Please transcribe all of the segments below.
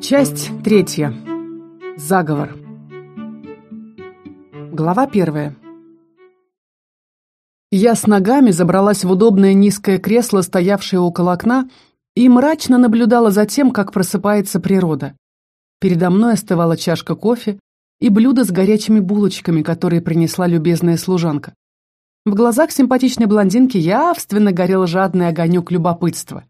Часть третья. Заговор. Глава первая. Я с ногами забралась в удобное низкое кресло, стоявшее около окна, и мрачно наблюдала за тем, как просыпается природа. Передо мной остывала чашка кофе и блюдо с горячими булочками, которые принесла любезная служанка. В глазах симпатичной блондинки явственно горел жадный огонек любопытства.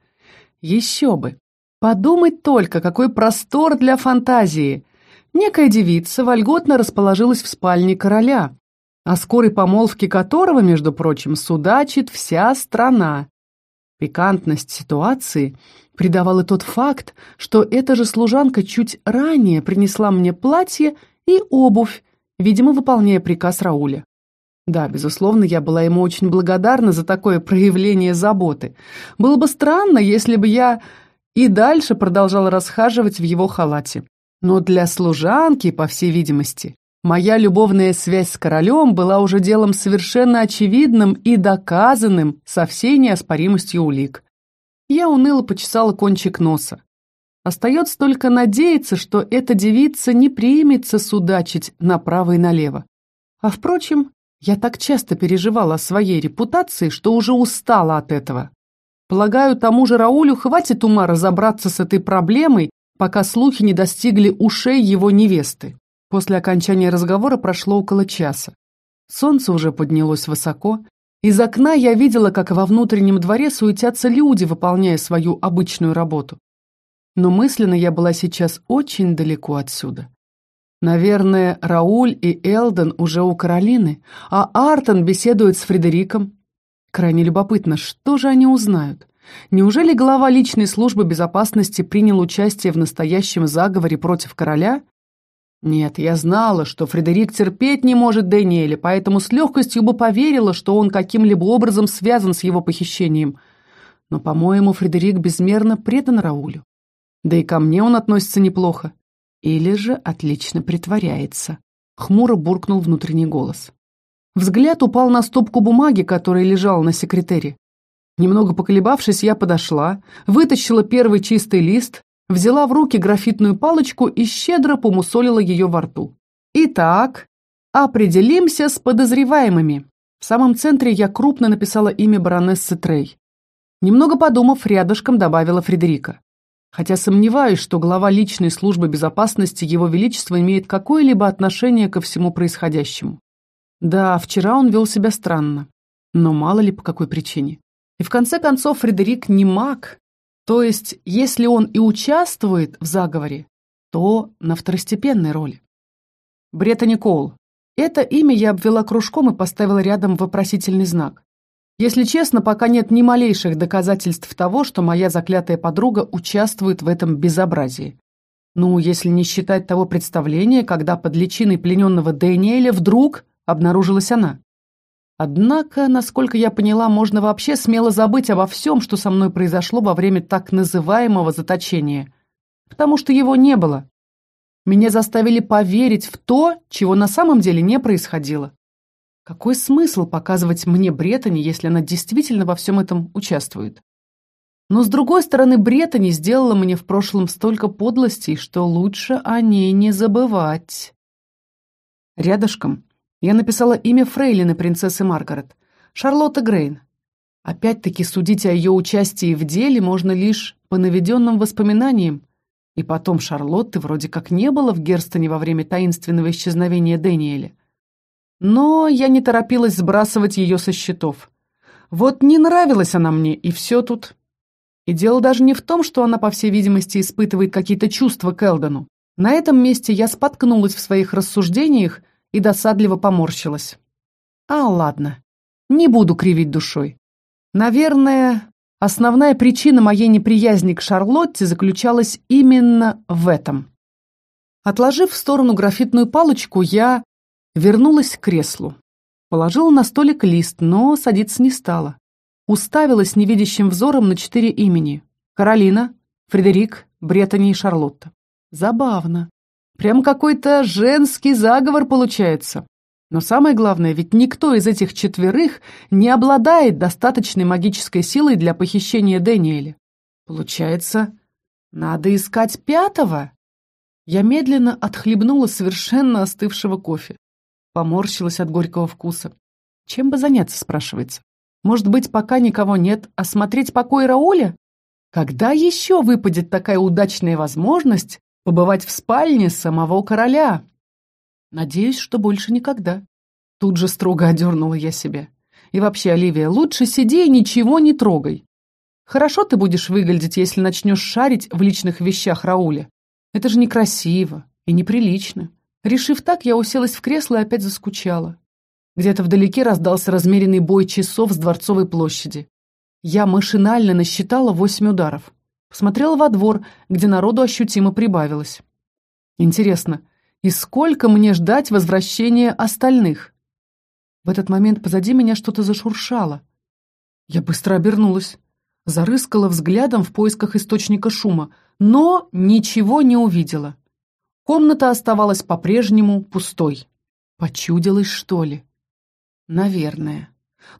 Еще бы! Подумать только, какой простор для фантазии! Некая девица вольготно расположилась в спальне короля, о скорой помолвке которого, между прочим, судачит вся страна. Пикантность ситуации придавал и тот факт, что эта же служанка чуть ранее принесла мне платье и обувь, видимо, выполняя приказ Рауля. Да, безусловно, я была ему очень благодарна за такое проявление заботы. Было бы странно, если бы я и дальше продолжал расхаживать в его халате. Но для служанки, по всей видимости, моя любовная связь с королем была уже делом совершенно очевидным и доказанным со всей неоспоримостью улик. Я уныло почесала кончик носа. Остается только надеяться, что эта девица не примется судачить направо и налево. А впрочем, я так часто переживала о своей репутации, что уже устала от этого. Полагаю, тому же Раулю хватит ума разобраться с этой проблемой, пока слухи не достигли ушей его невесты. После окончания разговора прошло около часа. Солнце уже поднялось высоко. Из окна я видела, как во внутреннем дворе суетятся люди, выполняя свою обычную работу. Но мысленно я была сейчас очень далеко отсюда. Наверное, Рауль и Элден уже у Каролины, а Артон беседует с Фредериком. Крайне любопытно, что же они узнают? Неужели глава личной службы безопасности принял участие в настоящем заговоре против короля? Нет, я знала, что Фредерик терпеть не может Дэниеля, поэтому с легкостью бы поверила, что он каким-либо образом связан с его похищением. Но, по-моему, Фредерик безмерно предан Раулю. Да и ко мне он относится неплохо. Или же отлично притворяется. Хмуро буркнул внутренний голос. Взгляд упал на стопку бумаги, которая лежала на секретере. Немного поколебавшись, я подошла, вытащила первый чистый лист, взяла в руки графитную палочку и щедро помусолила ее во рту. Итак, определимся с подозреваемыми. В самом центре я крупно написала имя баронессы Трей. Немного подумав, рядышком добавила Фредерика. Хотя сомневаюсь, что глава личной службы безопасности Его Величества имеет какое-либо отношение ко всему происходящему. Да, вчера он вел себя странно, но мало ли по какой причине. И в конце концов Фредерик не маг, то есть если он и участвует в заговоре, то на второстепенной роли. Бреттани Коул. Это имя я обвела кружком и поставила рядом вопросительный знак. Если честно, пока нет ни малейших доказательств того, что моя заклятая подруга участвует в этом безобразии. Ну, если не считать того представления, когда под личиной плененного Дэниеля вдруг обнаружилась она. Однако, насколько я поняла, можно вообще смело забыть обо всем, что со мной произошло во время так называемого заточения, потому что его не было. Меня заставили поверить в то, чего на самом деле не происходило. Какой смысл показывать мне Бреттани, если она действительно во всем этом участвует? Но, с другой стороны, Бреттани сделала мне в прошлом столько подлостей, что лучше о ней не забывать. Рядышком я написала имя фрейлины принцессы Маргарет. Шарлотта Грейн. Опять-таки судить о ее участии в деле можно лишь по наведенным воспоминаниям. И потом Шарлотты вроде как не было в Герстоне во время таинственного исчезновения Дэниеля. Но я не торопилась сбрасывать ее со счетов. Вот не нравилась она мне, и все тут. И дело даже не в том, что она, по всей видимости, испытывает какие-то чувства к Элдону. На этом месте я споткнулась в своих рассуждениях и досадливо поморщилась. А, ладно, не буду кривить душой. Наверное, основная причина моей неприязни к Шарлотте заключалась именно в этом. Отложив в сторону графитную палочку, я вернулась к креслу. Положила на столик лист, но садиться не стала. Уставилась невидящим взором на четыре имени. Каролина, Фредерик, Бреттани и Шарлотта. Забавно. Прям какой-то женский заговор получается. Но самое главное, ведь никто из этих четверых не обладает достаточной магической силой для похищения Дэниеля. Получается, надо искать пятого? Я медленно отхлебнула совершенно остывшего кофе. Поморщилась от горького вкуса. Чем бы заняться, спрашивается? Может быть, пока никого нет, осмотреть покой Рауля? Когда еще выпадет такая удачная возможность побывать в спальне самого короля? Надеюсь, что больше никогда. Тут же строго одернула я себя. И вообще, Оливия, лучше сиди и ничего не трогай. Хорошо ты будешь выглядеть, если начнешь шарить в личных вещах Рауля. Это же некрасиво и неприлично. Решив так, я уселась в кресло и опять заскучала. Где-то вдалеке раздался размеренный бой часов с Дворцовой площади. Я машинально насчитала восемь ударов. Посмотрела во двор, где народу ощутимо прибавилось. Интересно, и сколько мне ждать возвращения остальных? В этот момент позади меня что-то зашуршало. Я быстро обернулась, зарыскала взглядом в поисках источника шума, но ничего не увидела. Комната оставалась по-прежнему пустой. Почудилась, что ли? Наверное.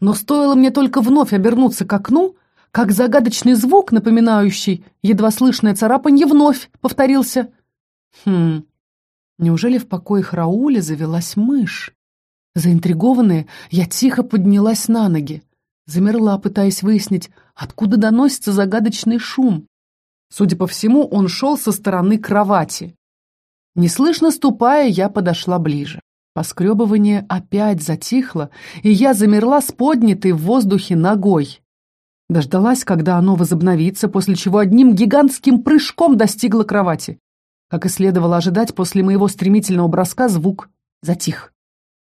Но стоило мне только вновь обернуться к окну, как загадочный звук, напоминающий едва слышное царапанье, вновь повторился. Хм, неужели в покоях Рауля завелась мышь? Заинтригованная, я тихо поднялась на ноги. Замерла, пытаясь выяснить, откуда доносится загадочный шум. Судя по всему, он шел со стороны кровати. Неслышно ступая, я подошла ближе. Поскребывание опять затихло, и я замерла с поднятой в воздухе ногой. Дождалась, когда оно возобновится, после чего одним гигантским прыжком достигла кровати. Как и следовало ожидать, после моего стремительного броска звук затих.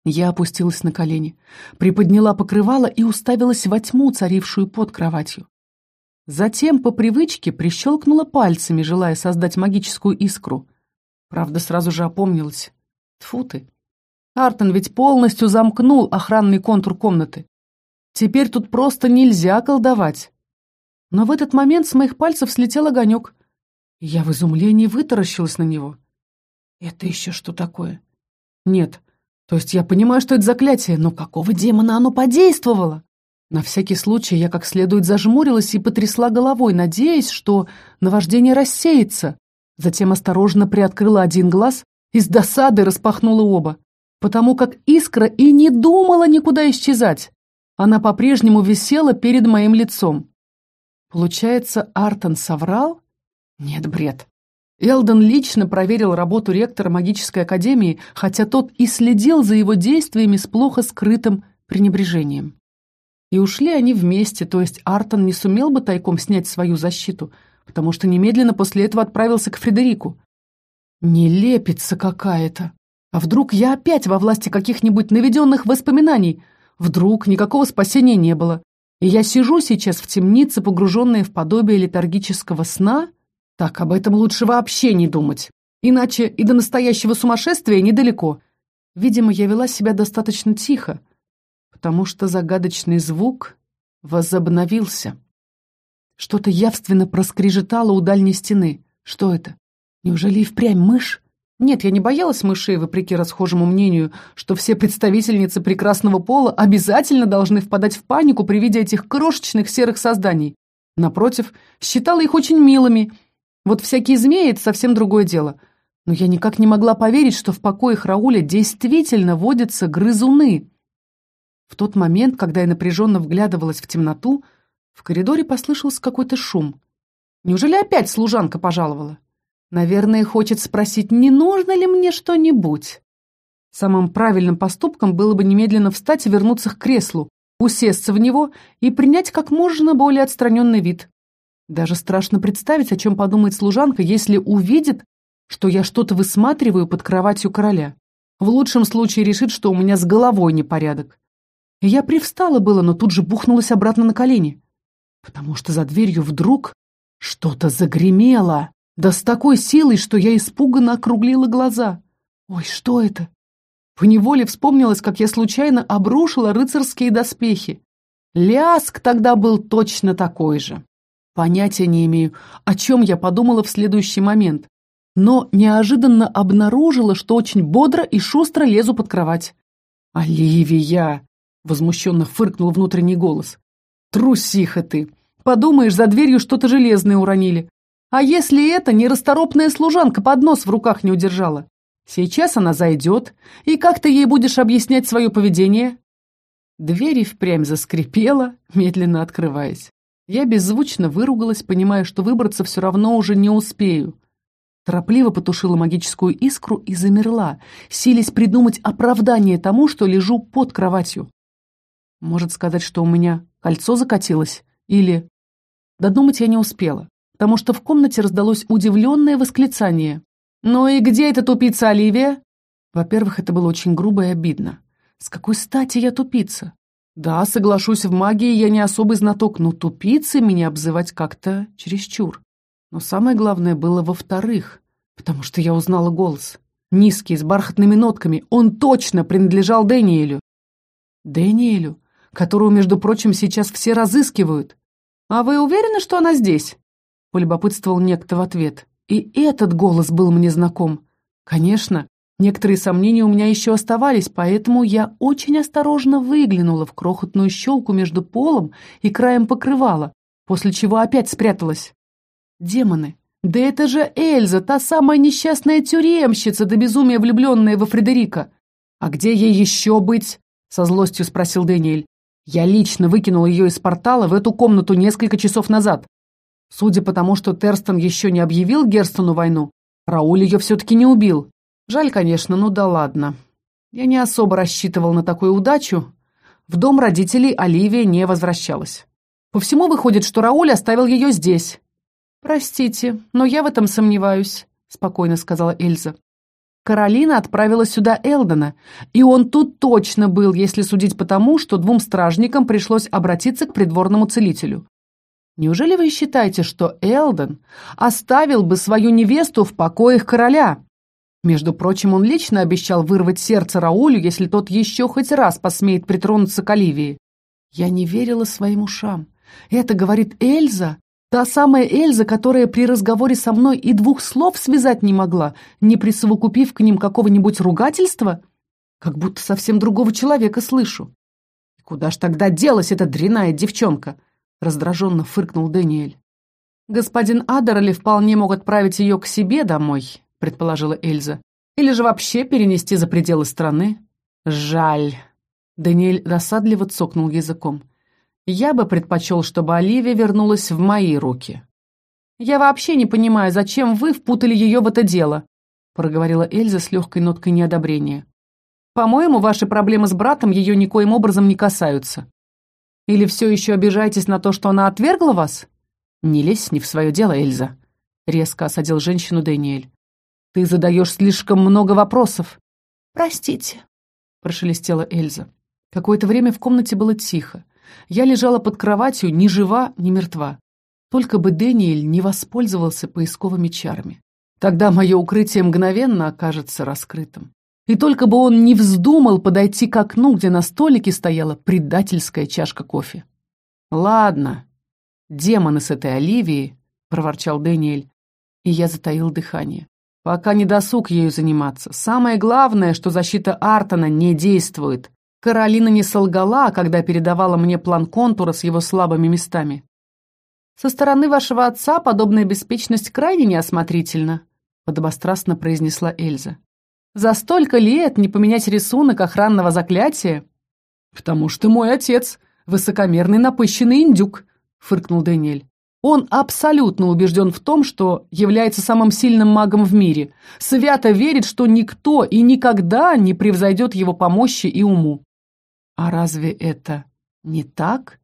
Я опустилась на колени, приподняла покрывало и уставилась во тьму, царившую под кроватью. Затем по привычке прищелкнула пальцами, желая создать магическую искру. Правда, сразу же опомнилась. Тьфу ты, Артон ведь полностью замкнул охранный контур комнаты. Теперь тут просто нельзя колдовать. Но в этот момент с моих пальцев слетел огонек. Я в изумлении вытаращилась на него. Это еще что такое? Нет. То есть я понимаю, что это заклятие, но какого демона оно подействовало? На всякий случай я как следует зажмурилась и потрясла головой, надеясь, что наваждение рассеется. Затем осторожно приоткрыла один глаз и с досады распахнула оба потому как искра и не думала никуда исчезать. Она по-прежнему висела перед моим лицом. Получается, Артон соврал? Нет, бред. Элден лично проверил работу ректора магической академии, хотя тот и следил за его действиями с плохо скрытым пренебрежением. И ушли они вместе, то есть Артон не сумел бы тайком снять свою защиту, потому что немедленно после этого отправился к Фредерику. Нелепица какая-то. А вдруг я опять во власти каких-нибудь наведенных воспоминаний? Вдруг никакого спасения не было? И я сижу сейчас в темнице, погруженная в подобие летаргического сна? Так, об этом лучше вообще не думать. Иначе и до настоящего сумасшествия недалеко. Видимо, я вела себя достаточно тихо, потому что загадочный звук возобновился. Что-то явственно проскрежетало у дальней стены. Что это? Неужели и впрямь мышь? Нет, я не боялась мышей, вопреки расхожему мнению, что все представительницы прекрасного пола обязательно должны впадать в панику при виде этих крошечных серых созданий. Напротив, считала их очень милыми. Вот всякие змеи — это совсем другое дело. Но я никак не могла поверить, что в покоях Рауля действительно водятся грызуны. В тот момент, когда я напряженно вглядывалась в темноту, в коридоре послышался какой-то шум. Неужели опять служанка пожаловала? Наверное, хочет спросить, не нужно ли мне что-нибудь. Самым правильным поступком было бы немедленно встать и вернуться к креслу, усесться в него и принять как можно более отстраненный вид. Даже страшно представить, о чем подумает служанка, если увидит, что я что-то высматриваю под кроватью короля. В лучшем случае решит, что у меня с головой непорядок. Я привстала было, но тут же бухнулась обратно на колени, потому что за дверью вдруг что-то загремело. Да с такой силой, что я испуганно округлила глаза. Ой, что это? Поневоле вспомнилось, как я случайно обрушила рыцарские доспехи. Ляск тогда был точно такой же. Понятия не имею, о чем я подумала в следующий момент, но неожиданно обнаружила, что очень бодро и шустро лезу под кровать. «Оливия!» — возмущенно фыркнул внутренний голос. «Трусиха ты! Подумаешь, за дверью что-то железное уронили. А если это нерасторопная служанка поднос в руках не удержала? Сейчас она зайдет, и как ты ей будешь объяснять свое поведение?» Дверь и впрямь заскрипела, медленно открываясь. Я беззвучно выругалась, понимая, что выбраться все равно уже не успею. Торопливо потушила магическую искру и замерла, силясь придумать оправдание тому, что лежу под кроватью. Может сказать, что у меня кольцо закатилось? Или... Додумать я не успела, потому что в комнате раздалось удивленное восклицание. «Ну и где эта тупица Оливия?» Во-первых, это было очень грубо и обидно. С какой стати я тупица? Да, соглашусь, в магии я не особый знаток, но тупицей меня обзывать как-то чересчур. Но самое главное было во-вторых, потому что я узнала голос. Низкий, с бархатными нотками. Он точно принадлежал Дэниелю. Дэниелю, которого, между прочим, сейчас все разыскивают. «А вы уверены, что она здесь?» — полюбопытствовал некто в ответ. И этот голос был мне знаком. Конечно, Некоторые сомнения у меня еще оставались, поэтому я очень осторожно выглянула в крохотную щелку между полом и краем покрывала, после чего опять спряталась. Демоны! Да это же Эльза, та самая несчастная тюремщица, до безумия влюбленная во Фредерика. А где ей еще быть? Со злостью спросил Дэниэль. Я лично выкинул ее из портала в эту комнату несколько часов назад. Судя по тому, что Терстон еще не объявил Герстону войну, Рауль ее все-таки не убил. Жаль, конечно, ну да ладно. Я не особо рассчитывал на такую удачу. В дом родителей Оливия не возвращалась. По всему выходит, что Рауль оставил ее здесь. «Простите, но я в этом сомневаюсь», — спокойно сказала Эльза. Каролина отправила сюда Элдона, и он тут точно был, если судить по тому, что двум стражникам пришлось обратиться к придворному целителю. Неужели вы считаете, что Элдон оставил бы свою невесту в покоях короля? Между прочим, он лично обещал вырвать сердце Раулю, если тот еще хоть раз посмеет притронуться к Оливии. Я не верила своим ушам. Это говорит Эльза, та самая Эльза, которая при разговоре со мной и двух слов связать не могла, не присовокупив к ним какого-нибудь ругательства? Как будто совсем другого человека слышу. «Куда ж тогда делась эта дряная девчонка?» Раздраженно фыркнул Дэниэль. «Господин Адерли вполне мог отправить ее к себе домой, предположила Эльза. «Или же вообще перенести за пределы страны?» «Жаль». Даниэль досадливо цокнул языком. «Я бы предпочел, чтобы Оливия вернулась в мои руки». «Я вообще не понимаю, зачем вы впутали ее в это дело», проговорила Эльза с легкой ноткой неодобрения. «По-моему, ваши проблемы с братом ее никоим образом не касаются. Или все еще обижаетесь на то, что она отвергла вас?» «Не лезь не в свое дело, Эльза», — резко осадил женщину Дэниэль. Ты задаешь слишком много вопросов. Простите, прошелестела Эльза. Какое-то время в комнате было тихо. Я лежала под кроватью, ни жива, ни мертва. Только бы Дэниэль не воспользовался поисковыми чарами. Тогда мое укрытие мгновенно окажется раскрытым. И только бы он не вздумал подойти к окну, где на столике стояла предательская чашка кофе. «Ладно, демоны с этой Оливией», — проворчал Дэниэль, и я затаил дыхание. Пока не досуг ею заниматься. Самое главное, что защита Артона не действует. Каролина не солгала, когда передавала мне план контура с его слабыми местами. «Со стороны вашего отца подобная беспечность крайне неосмотрительна», подобострастно произнесла Эльза. «За столько лет не поменять рисунок охранного заклятия?» «Потому что мой отец — высокомерный напыщенный индюк», фыркнул Даниэль. Он абсолютно убежден в том, что является самым сильным магом в мире, свято верит, что никто и никогда не превзойдет его по мощи и уму. А разве это не так?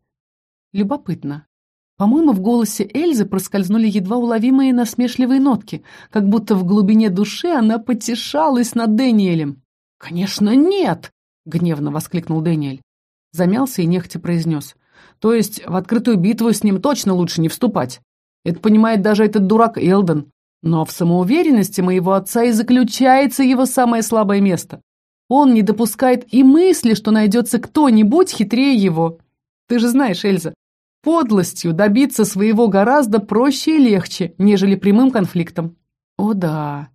Любопытно. По-моему, в голосе Эльзы проскользнули едва уловимые насмешливые нотки, как будто в глубине души она потешалась над Дэниелем. «Конечно, нет!» — гневно воскликнул Дэниэль. Замялся и нехотя произнес. То есть в открытую битву с ним точно лучше не вступать. Это понимает даже этот дурак Элден. Но в самоуверенности моего отца и заключается его самое слабое место. Он не допускает и мысли, что найдется кто-нибудь хитрее его. Ты же знаешь, Эльза, подлостью добиться своего гораздо проще и легче, нежели прямым конфликтом. О да,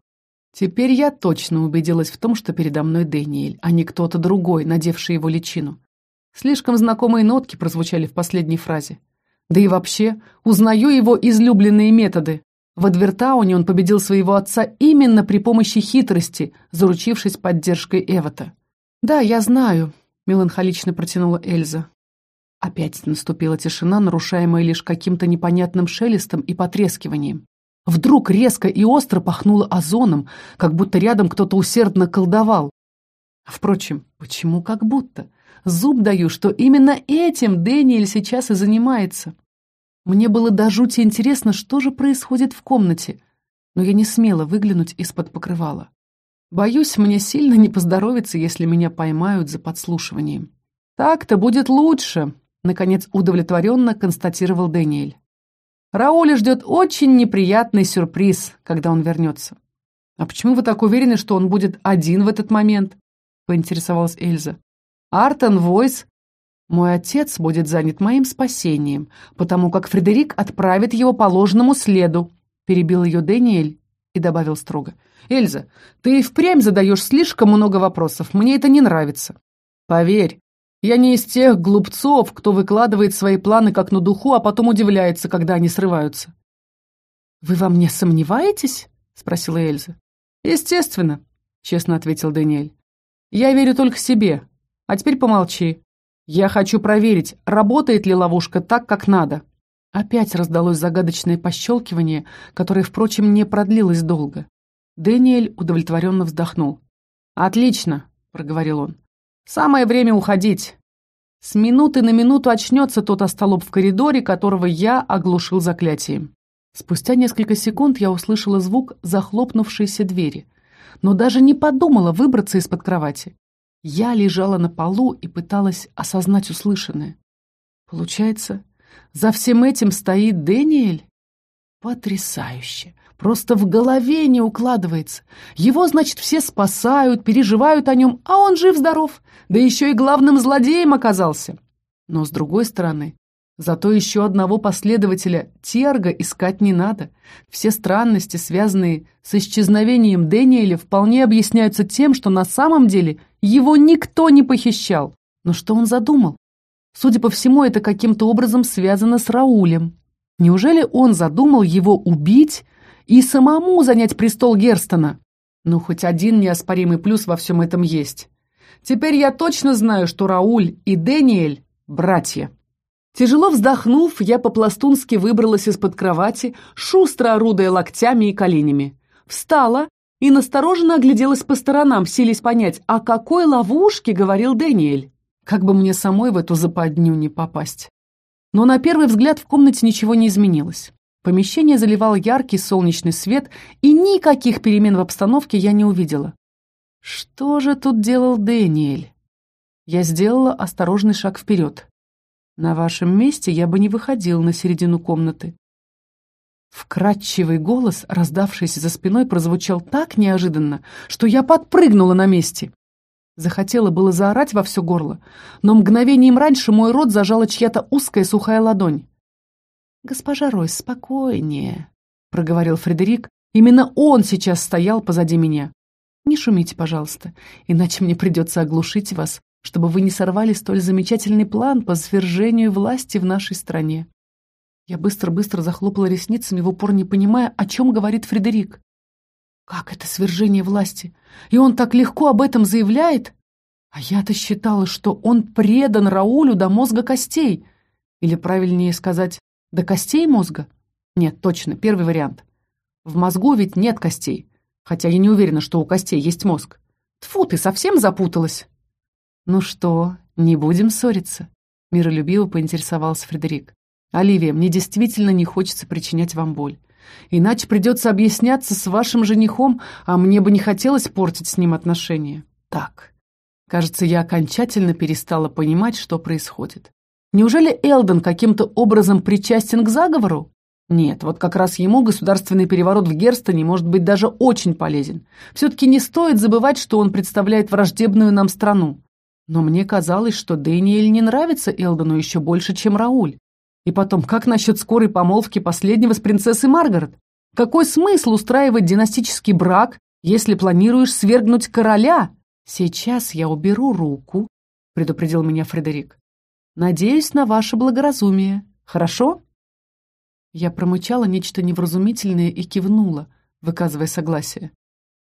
теперь я точно убедилась в том, что передо мной Дэниэль, а не кто-то другой, надевший его личину. Слишком знакомые нотки прозвучали в последней фразе. Да и вообще, узнаю его излюбленные методы. В Адвертауне он победил своего отца именно при помощи хитрости, заручившись поддержкой Эвота. «Да, я знаю», — меланхолично протянула Эльза. Опять наступила тишина, нарушаемая лишь каким-то непонятным шелестом и потрескиванием. Вдруг резко и остро пахнуло озоном, как будто рядом кто-то усердно колдовал. Впрочем, почему как будто? Зуб даю, что именно этим Дэниэль сейчас и занимается. Мне было до жути интересно, что же происходит в комнате, но я не смела выглянуть из-под покрывала. Боюсь, мне сильно не поздоровится, если меня поймают за подслушиванием. «Так-то будет лучше», — наконец удовлетворенно констатировал Дэниэль. Рауля ждет очень неприятный сюрприз, когда он вернется. «А почему вы так уверены, что он будет один в этот момент?» — поинтересовалась Эльза. «Артон Войс. Мой отец будет занят моим спасением, потому как Фредерик отправит его по ложному следу», — перебил ее Дэниэль и добавил строго. «Эльза, ты и впрямь задаешь слишком много вопросов. Мне это не нравится. Поверь, я не из тех глупцов, кто выкладывает свои планы как на духу, а потом удивляется, когда они срываются. «Вы во мне сомневаетесь?» — спросила Эльза. «Естественно», — честно ответил Даниэль. «Я верю только себе. А теперь помолчи. Я хочу проверить, работает ли ловушка так, как надо». Опять раздалось загадочное пощелкивание, которое, впрочем, не продлилось долго. Дэниэль удовлетворенно вздохнул. «Отлично», — проговорил он. Самое время уходить. С минуты на минуту очнется тот остолоп в коридоре, которого я оглушил заклятием. Спустя несколько секунд я услышала звук захлопнувшейся двери, но даже не подумала выбраться из-под кровати. Я лежала на полу и пыталась осознать услышанное. Получается, за всем этим стоит Дэниэль? Потрясающе! Просто в голове не укладывается. Его, значит, все спасают, переживают о нем, а он жив-здоров, да еще и главным злодеем оказался. Но, с другой стороны, зато еще одного последователя Терга искать не надо. Все странности, связанные с исчезновением Дэниеля, вполне объясняются тем, что на самом деле его никто не похищал. Но что он задумал? Судя по всему, это каким-то образом связано с Раулем. Неужели он задумал его убить и самому занять престол Герстона. Ну, хоть один неоспоримый плюс во всем этом есть. Теперь я точно знаю, что Рауль и Дэниэль — братья. Тяжело вздохнув, я по-пластунски выбралась из-под кровати, шустро орудуя локтями и коленями. Встала и настороженно огляделась по сторонам, силясь понять, о какой ловушке говорил Дэниэль. Как бы мне самой в эту западню не попасть. Но на первый взгляд в комнате ничего не изменилось. Помещение заливал яркий солнечный свет, и никаких перемен в обстановке я не увидела. Что же тут делал Дэниэль? Я сделала осторожный шаг вперед. На вашем месте я бы не выходил на середину комнаты. Вкрадчивый голос, раздавшийся за спиной, прозвучал так неожиданно, что я подпрыгнула на месте. Захотела было заорать во все горло, но мгновением раньше мой рот зажала чья-то узкая сухая ладонь. «Госпожа Ройс, спокойнее», — проговорил Фредерик. «Именно он сейчас стоял позади меня. Не шумите, пожалуйста, иначе мне придется оглушить вас, чтобы вы не сорвали столь замечательный план по свержению власти в нашей стране». Я быстро-быстро захлопала ресницами, в упор не понимая, о чем говорит Фредерик. «Как это свержение власти? И он так легко об этом заявляет? А я-то считала, что он предан Раулю до мозга костей. Или, правильнее сказать, до костей мозга? Нет, точно, первый вариант. В мозгу ведь нет костей, хотя я не уверена, что у костей есть мозг. Тфу, ты совсем запуталась. Ну что, не будем ссориться? Миролюбиво поинтересовался Фредерик. Оливия, мне действительно не хочется причинять вам боль. Иначе придется объясняться с вашим женихом, а мне бы не хотелось портить с ним отношения. Так, кажется, я окончательно перестала понимать, что происходит. Неужели Элден каким-то образом причастен к заговору? Нет, вот как раз ему государственный переворот в Герстоне может быть даже очень полезен. Все-таки не стоит забывать, что он представляет враждебную нам страну. Но мне казалось, что Дэниэль не нравится Элдену еще больше, чем Рауль. И потом, как насчет скорой помолвки последнего с принцессой Маргарет? Какой смысл устраивать династический брак, если планируешь свергнуть короля? Сейчас я уберу руку, предупредил меня Фредерик. Надеюсь на ваше благоразумие. Хорошо?» Я промычала нечто невразумительное и кивнула, выказывая согласие.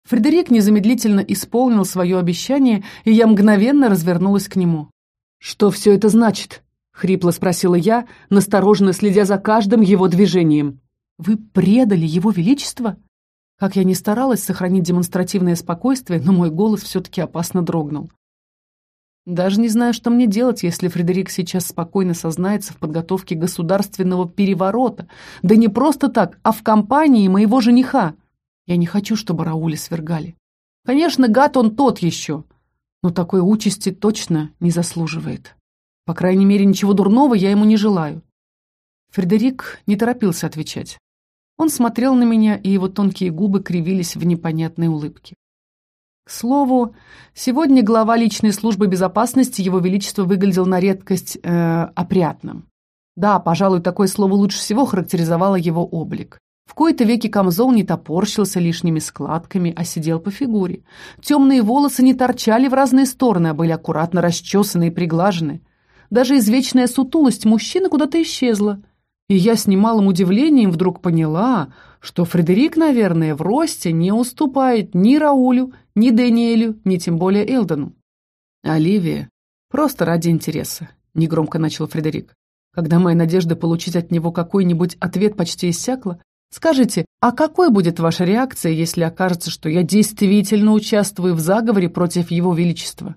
Фредерик незамедлительно исполнил свое обещание, и я мгновенно развернулась к нему. «Что все это значит?» — хрипло спросила я, настороженно следя за каждым его движением. «Вы предали его величество?» Как я ни старалась сохранить демонстративное спокойствие, но мой голос все-таки опасно дрогнул. Даже не знаю, что мне делать, если Фредерик сейчас спокойно сознается в подготовке государственного переворота. Да не просто так, а в компании моего жениха. Я не хочу, чтобы Рауля свергали. Конечно, гад он тот еще, но такой участи точно не заслуживает. По крайней мере, ничего дурного я ему не желаю. Фредерик не торопился отвечать. Он смотрел на меня, и его тонкие губы кривились в непонятной улыбке. К слову, сегодня глава личной службы безопасности Его Величества выглядел на редкость э, опрятным. Да, пожалуй, такое слово лучше всего характеризовало его облик. В кои-то веки камзол не топорщился лишними складками, а сидел по фигуре. Темные волосы не торчали в разные стороны, а были аккуратно расчесаны и приглажены. Даже извечная сутулость мужчины куда-то исчезла – и я с немалым удивлением вдруг поняла, что Фредерик, наверное, в росте не уступает ни Раулю, ни Дэниелю, ни тем более Элдону. «Оливия, просто ради интереса», — негромко начал Фредерик. Когда моя надежда получить от него какой-нибудь ответ почти иссякла, скажите, а какой будет ваша реакция, если окажется, что я действительно участвую в заговоре против его величества?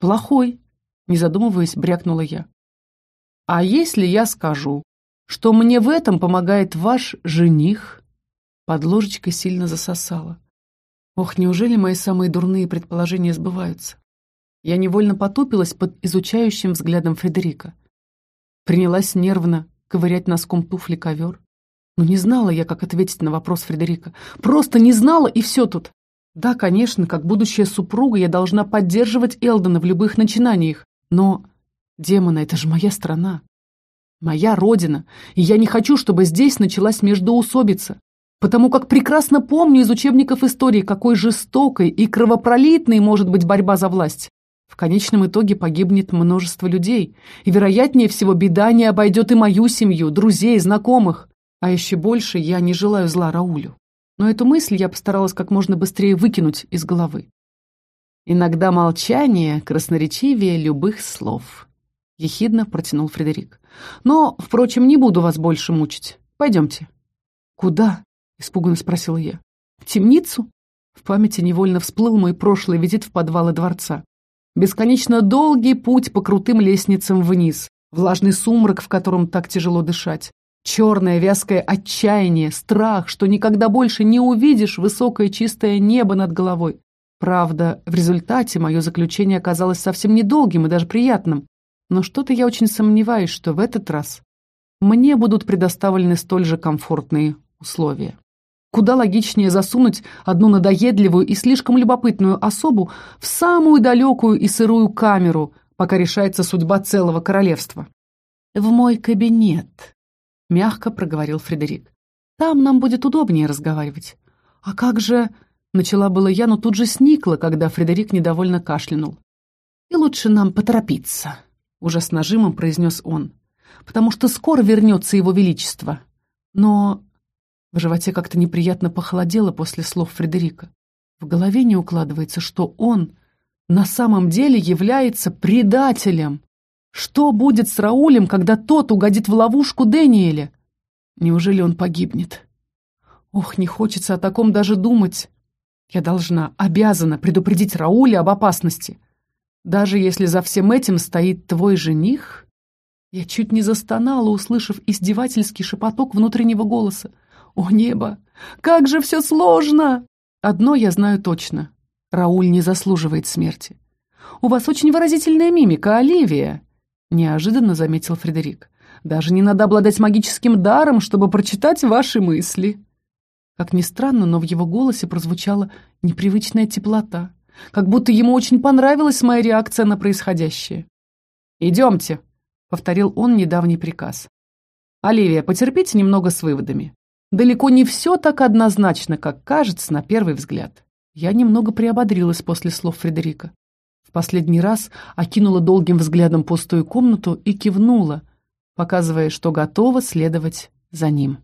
Плохой, не задумываясь, брякнула я. А если я скажу, что мне в этом помогает ваш жених?» Под ложечкой сильно засосала. Ох, неужели мои самые дурные предположения сбываются? Я невольно потупилась под изучающим взглядом Фредерика. Принялась нервно ковырять носком туфли ковер. Но не знала я, как ответить на вопрос Фредерика. Просто не знала, и все тут. Да, конечно, как будущая супруга я должна поддерживать Элдона в любых начинаниях. Но, демона, это же моя страна. Моя родина, и я не хочу, чтобы здесь началась междоусобица, потому как прекрасно помню из учебников истории, какой жестокой и кровопролитной может быть борьба за власть. В конечном итоге погибнет множество людей, и, вероятнее всего, беда не обойдет и мою семью, друзей, знакомых. А еще больше я не желаю зла Раулю. Но эту мысль я постаралась как можно быстрее выкинуть из головы. Иногда молчание красноречивее любых слов. — ехидно протянул Фредерик. «Но, впрочем, не буду вас больше мучить. Пойдемте». «Куда?» — испуганно спросила я. «В темницу?» В памяти невольно всплыл мой прошлый визит в подвалы дворца. Бесконечно долгий путь по крутым лестницам вниз, влажный сумрак, в котором так тяжело дышать, черное вязкое отчаяние, страх, что никогда больше не увидишь высокое чистое небо над головой. Правда, в результате мое заключение оказалось совсем недолгим и даже приятным. Но что-то я очень сомневаюсь, что в этот раз мне будут предоставлены столь же комфортные условия. Куда логичнее засунуть одну надоедливую и слишком любопытную особу в самую далекую и сырую камеру, пока решается судьба целого королевства. «В мой кабинет», — мягко проговорил Фредерик. «Там нам будет удобнее разговаривать». «А как же...» — начала было я, но тут же сникла, когда Фредерик недовольно кашлянул. «И лучше нам поторопиться». — уже с нажимом произнес он. «Потому что скоро вернется его величество. Но...» В животе как-то неприятно похолодело после слов Фредерика. В голове не укладывается, что он на самом деле является предателем. Что будет с Раулем, когда тот угодит в ловушку Дэниеля? Неужели он погибнет? Ох, не хочется о таком даже думать. Я должна, обязана предупредить Рауля об опасности. Даже если за всем этим стоит твой жених...» Я чуть не застонала, услышав издевательский шепоток внутреннего голоса. «О небо! Как же все сложно!» Одно я знаю точно. Рауль не заслуживает смерти. «У вас очень выразительная мимика, Оливия!» Неожиданно заметил Фредерик. «Даже не надо обладать магическим даром, чтобы прочитать ваши мысли!» Как ни странно, но в его голосе прозвучала непривычная теплота как будто ему очень понравилась моя реакция на происходящее. «Идемте», — повторил он недавний приказ. «Оливия, потерпите немного с выводами. Далеко не все так однозначно, как кажется на первый взгляд». Я немного приободрилась после слов Фредерика. В последний раз окинула долгим взглядом пустую комнату и кивнула, показывая, что готова следовать за ним.